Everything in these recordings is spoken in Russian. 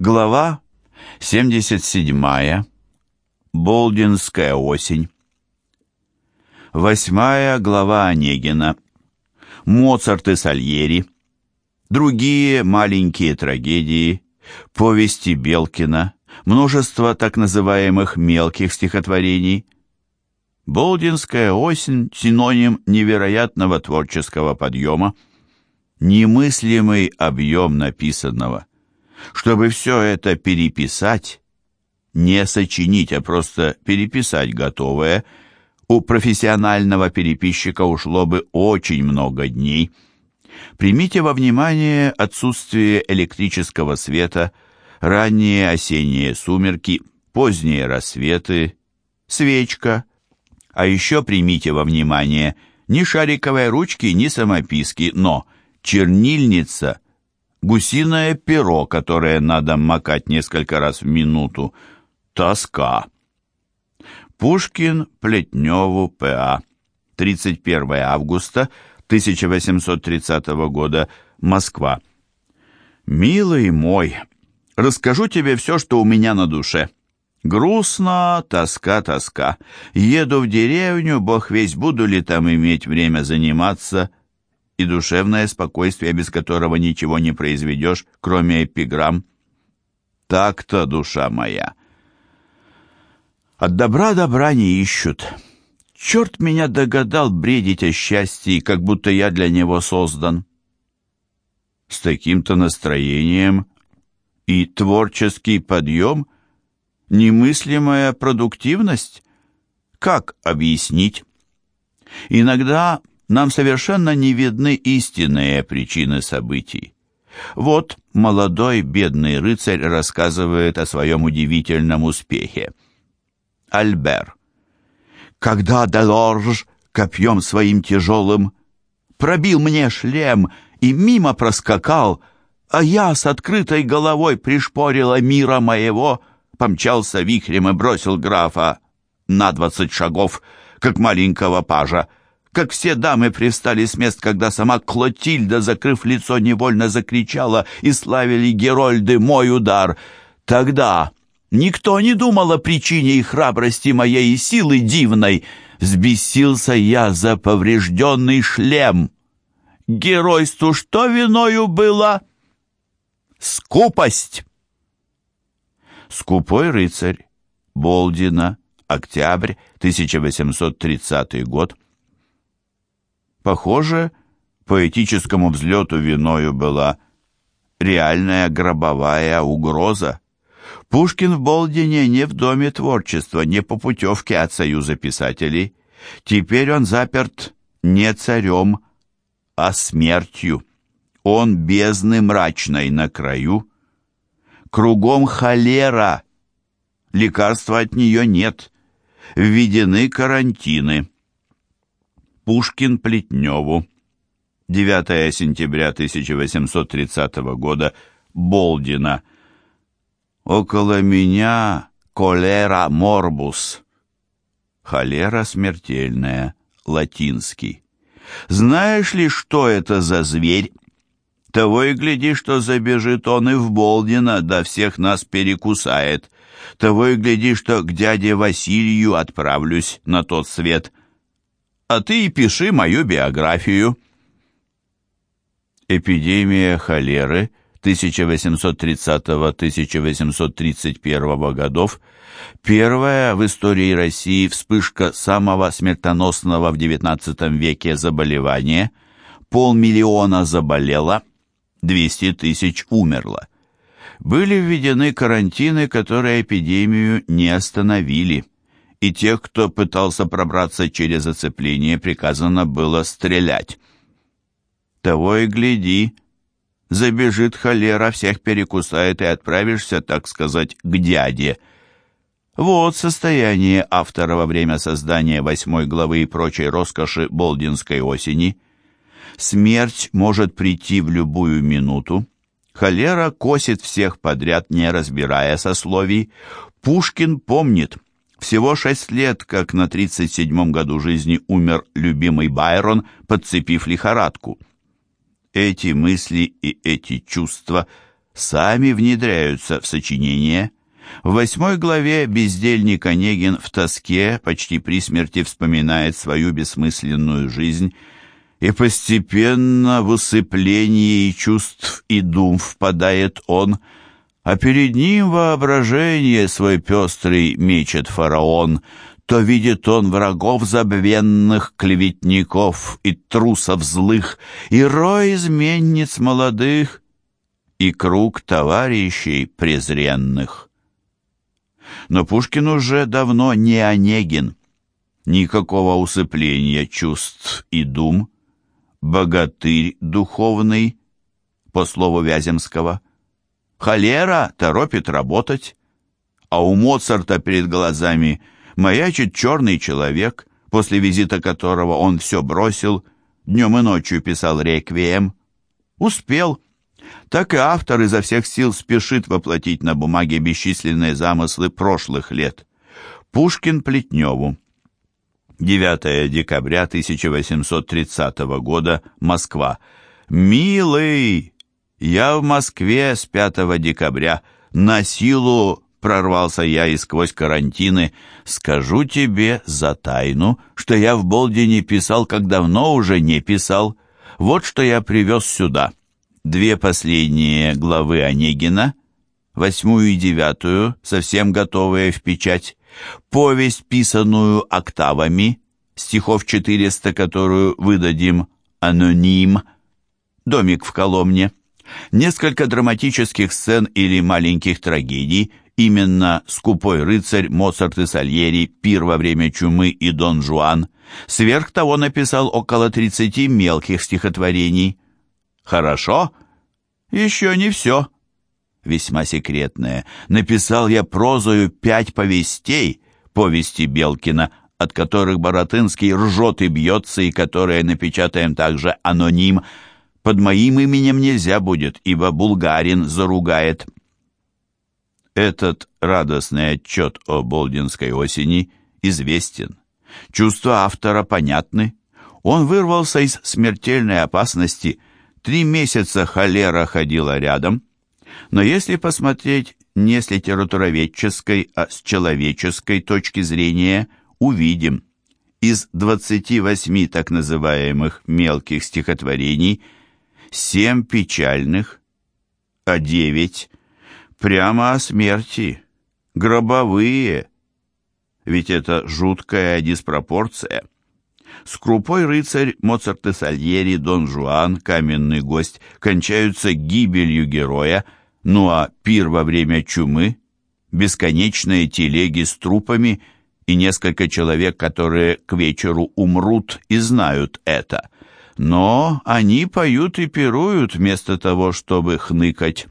Глава 77. Болдинская осень. Восьмая глава Онегина. Моцарт и Сальери. Другие маленькие трагедии. Повести Белкина. Множество так называемых мелких стихотворений. Болдинская осень – синоним невероятного творческого подъема. Немыслимый объем написанного. Чтобы все это переписать, не сочинить, а просто переписать готовое, у профессионального переписчика ушло бы очень много дней. Примите во внимание отсутствие электрического света, ранние осенние сумерки, поздние рассветы, свечка. А еще примите во внимание ни шариковой ручки, ни самописки, но чернильница – гусиное перо, которое надо макать несколько раз в минуту. Тоска. Пушкин Плетневу П.А. 31 августа 1830 года. Москва. «Милый мой, расскажу тебе все, что у меня на душе. Грустно, тоска, тоска. Еду в деревню, бог весь, буду ли там иметь время заниматься и душевное спокойствие, без которого ничего не произведешь, кроме эпиграмм. Так-то, душа моя. От добра добра не ищут. Черт меня догадал бредить о счастье, как будто я для него создан. С таким-то настроением и творческий подъем, немыслимая продуктивность, как объяснить? Иногда нам совершенно не видны истинные причины событий. Вот молодой бедный рыцарь рассказывает о своем удивительном успехе. Альбер. Когда Делорж копьем своим тяжелым пробил мне шлем и мимо проскакал, а я с открытой головой пришпорила мира моего, помчался вихрем и бросил графа на двадцать шагов, как маленького пажа, как все дамы привстали с мест, когда сама Клотильда, закрыв лицо, невольно закричала и славили Герольды мой удар. Тогда никто не думал о причине и храбрости моей и силы дивной. Взбесился я за поврежденный шлем. Геройству что виною было? Скупость. Скупой рыцарь. Болдина. Октябрь, 1830 год. Похоже, поэтическому взлету виною была реальная гробовая угроза. Пушкин в Болдине не в Доме творчества, не по путевке от Союза писателей. Теперь он заперт не царем, а смертью. Он бездны мрачной на краю. Кругом холера. Лекарства от нее нет. Введены карантины. Пушкин Плетневу. 9 сентября 1830 года. Болдина. Около меня колера морбус. Холера смертельная. Латинский. Знаешь ли, что это за зверь? Того и гляди, что забежит он и в Болдина, да всех нас перекусает. Того и гляди, что к дяде Василию отправлюсь на тот свет а ты и пиши мою биографию». Эпидемия холеры 1830-1831 годов, первая в истории России вспышка самого смертоносного в XIX веке заболевания, полмиллиона заболело, 200 тысяч умерло. Были введены карантины, которые эпидемию не остановили и тех, кто пытался пробраться через оцепление, приказано было стрелять. Того и гляди, забежит холера, всех перекусает и отправишься, так сказать, к дяде. Вот состояние автора во время создания восьмой главы и прочей роскоши Болдинской осени. Смерть может прийти в любую минуту. Холера косит всех подряд, не разбирая сословий. Пушкин помнит — всего шесть лет, как на 37-м году жизни умер любимый Байрон, подцепив лихорадку. Эти мысли и эти чувства сами внедряются в сочинение. В восьмой главе бездельник Онегин в тоске, почти при смерти вспоминает свою бессмысленную жизнь, и постепенно в усыплении чувств и дум впадает он, а перед ним воображение свой пестрый мечет фараон, то видит он врагов забвенных, клеветников и трусов злых, и рой изменниц молодых, и круг товарищей презренных. Но Пушкин уже давно не Онегин, никакого усыпления чувств и дум, богатырь духовный, по слову Вяземского. Холера торопит работать, а у Моцарта перед глазами маячит черный человек, после визита которого он все бросил, днем и ночью писал реквием. Успел. Так и автор изо всех сил спешит воплотить на бумаге бесчисленные замыслы прошлых лет. Пушкин Плетневу. 9 декабря 1830 года, Москва. «Милый, я в Москве с 5 декабря. На силу прорвался я и сквозь карантины. Скажу тебе за тайну, что я в Болдине писал, как давно уже не писал. Вот что я привез сюда. Две последние главы Онегина, восьмую и девятую, совсем готовые в печать повесть, писанную октавами, стихов 400, которую выдадим аноним, домик в Коломне, несколько драматических сцен или маленьких трагедий, именно «Скупой рыцарь», «Моцарт и Сальери», «Пир во время чумы» и «Дон Жуан». Сверх того написал около 30 мелких стихотворений. Хорошо? Еще не все весьма секретное. Написал я прозою пять повестей, повести Белкина, от которых Боротынский ржет и бьется, и которые напечатаем также аноним. Под моим именем нельзя будет, ибо булгарин заругает. Этот радостный отчет о Болдинской осени известен. Чувства автора понятны. Он вырвался из смертельной опасности. Три месяца холера ходила рядом — но если посмотреть не с литературоведческой, а с человеческой точки зрения, увидим, из 28 так называемых мелких стихотворений семь печальных, а девять прямо о смерти, гробовые, ведь это жуткая диспропорция. Скрупой рыцарь, Моцарт и Сальери, Дон Жуан, каменный гость кончаются гибелью героя – ну а пир во время чумы, бесконечные телеги с трупами и несколько человек, которые к вечеру умрут и знают это. Но они поют и пируют вместо того, чтобы хныкать.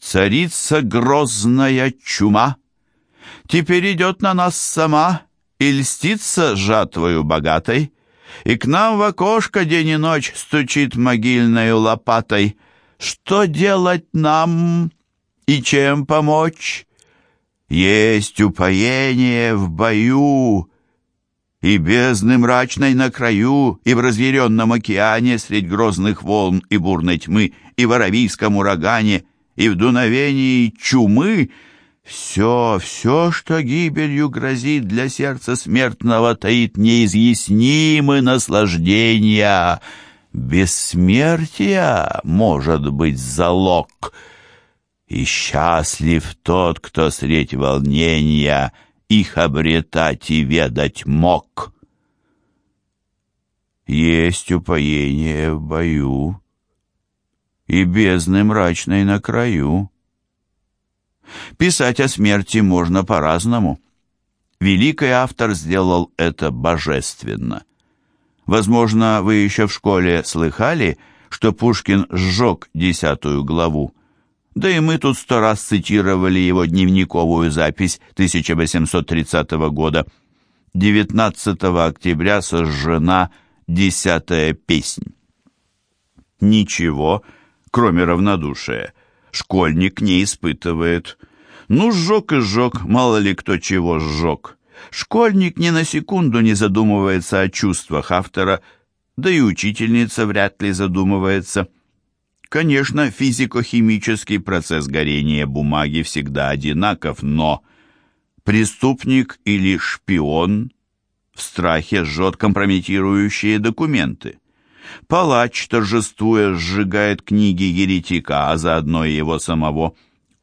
Царица грозная чума, теперь идет на нас сама и льстится жатвою богатой, и к нам в окошко день и ночь стучит могильной лопатой — что делать нам и чем помочь? Есть упоение в бою, и бездны мрачной на краю, и в разъяренном океане средь грозных волн и бурной тьмы, и в аравийском урагане, и в дуновении чумы — все, все, что гибелью грозит для сердца смертного, таит неизъяснимые наслаждения — Бессмертия может быть залог, и счастлив тот, кто средь волнения их обретать и ведать мог. Есть упоение в бою и бездны мрачной на краю. Писать о смерти можно по-разному. Великий автор сделал это божественно — Возможно, вы еще в школе слыхали, что Пушкин сжег десятую главу. Да и мы тут сто раз цитировали его дневниковую запись 1830 года. 19 октября сожжена десятая песнь. Ничего, кроме равнодушия, школьник не испытывает. Ну, сжег и сжег, мало ли кто чего сжег. Школьник ни на секунду не задумывается о чувствах автора, да и учительница вряд ли задумывается. Конечно, физико-химический процесс горения бумаги всегда одинаков, но преступник или шпион в страхе жжет компрометирующие документы. Палач, торжествуя, сжигает книги еретика, а заодно и его самого.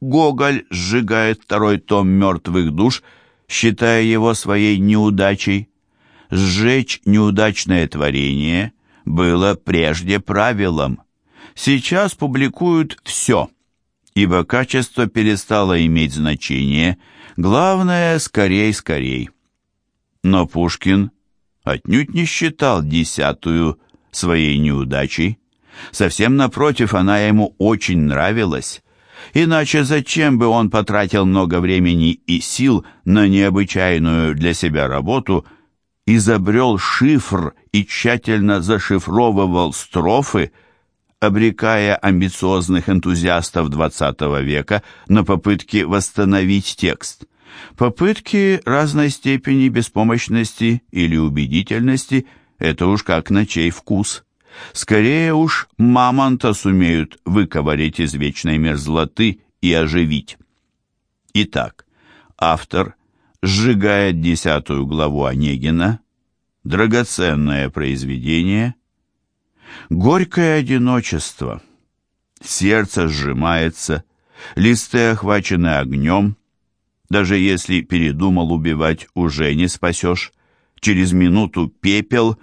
Гоголь сжигает второй том «Мертвых душ», считая его своей неудачей. Сжечь неудачное творение было прежде правилом. Сейчас публикуют все, ибо качество перестало иметь значение, главное скорей-скорей. Но Пушкин отнюдь не считал десятую своей неудачей. Совсем напротив, она ему очень нравилась. Иначе зачем бы он потратил много времени и сил на необычайную для себя работу, изобрел шифр и тщательно зашифровывал строфы, обрекая амбициозных энтузиастов XX века на попытки восстановить текст. Попытки разной степени беспомощности или убедительности – это уж как на чей вкус. Скорее уж мамонта сумеют выковырять из вечной мерзлоты и оживить. Итак, автор сжигает десятую главу Онегина, драгоценное произведение, горькое одиночество, сердце сжимается, листы охвачены огнем, даже если передумал убивать, уже не спасешь. Через минуту пепел.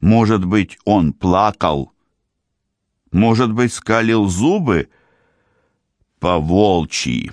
Может быть, он плакал. Может быть, скалил зубы. По волчьи.